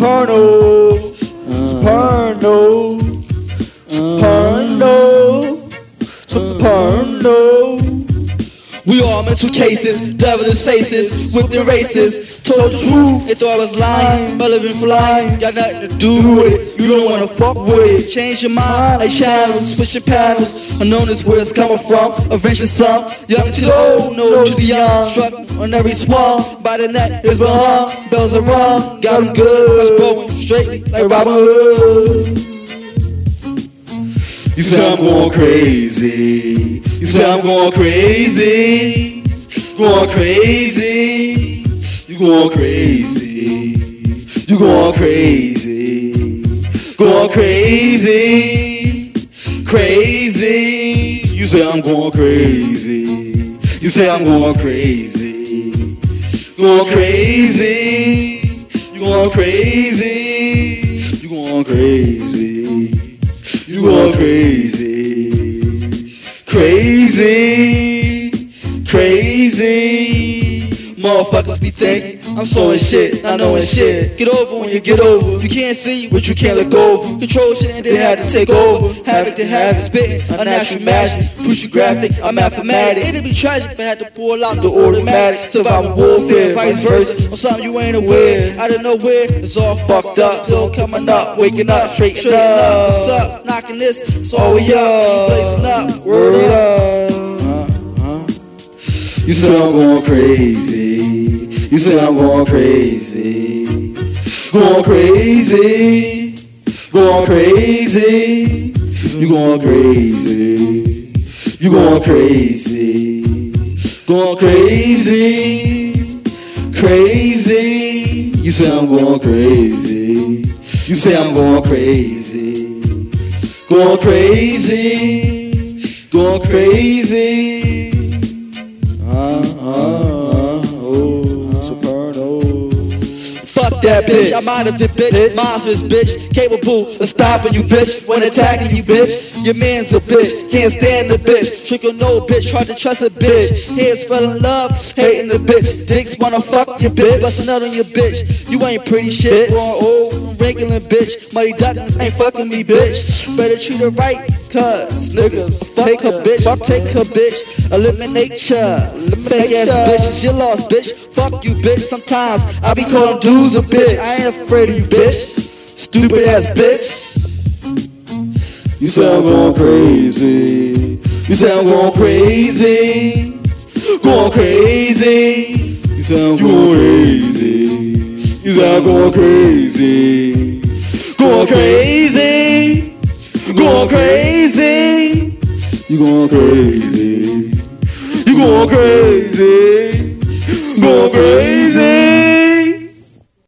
Soprano. Soprano. We all mental cases, devilish faces, whipped races. Told the truth, they thought I was lying, but living flying. Got nothing to do with it. You don't wanna fuck with it. Change your mind like channels, switching panels. Unknown is where it's coming from. Eventually some, young to old, no to the young. Struck on every swan, by the neck is belong. Bells are wrong, got 'em good. Let's going straight like Robin Hood. You say I'm going crazy. You say I'm going crazy. Going crazy. You going crazy. You going crazy. Going crazy. Crazy. You say I'm going crazy. You say I'm going crazy. Going crazy. You going crazy. You going crazy. You going crazy, crazy, crazy. Motherfuckers be thinking I'm sewing shit, not knowing shit. Get over when you get over. You can't see what you can't let go. Control shit and they had to take over. Havoc to have spitting, unnatural magic. Future graphic, I'm mathematic. It'd be tragic if I had to pull out the automatic. Survival warfare, vice versa. On something you ain't aware. Out of nowhere, it's all fucked up. Still coming up, waking up, straight, straight up. What's up? Knocking this, it's all we up. Blazing up, word oh, up. Uh-huh. You say I'm going crazy. You say I'm going crazy. Going crazy. Going crazy. You going crazy. You going crazy. Going crazy. Crazy. You say I'm going crazy. You say I'm going crazy. Going crazy. Going crazy. Uh, uh, uh, oh. Fuck that bitch, I'm out of it, bitch. Monstrous bitch, capable of stopping you, bitch. When attacking you, bitch. Your man's a bitch, can't stand the bitch. Trick or no bitch, hard to trust a bitch. Heads fell in love, hating the bitch. Dicks wanna fuck your bitch, bustin' out on your bitch. You ain't pretty shit, growing old, regular bitch. Muddy ducklings ain't fucking me, bitch. Better treat her right, cuz niggas fuck her bitch, fuck take her bitch. Eliminate ya, fake ass bitches, you lost, bitch. Fuck you, bitch. Sometimes I be calling dudes a bitch. I ain't afraid of you, bitch. Stupid ass bitch. You say I'm going crazy. You say I'm going crazy. Going crazy. You say I'm going crazy. Say I'm going crazy. Going crazy. Going crazy. You going crazy. You going crazy. Going crazy.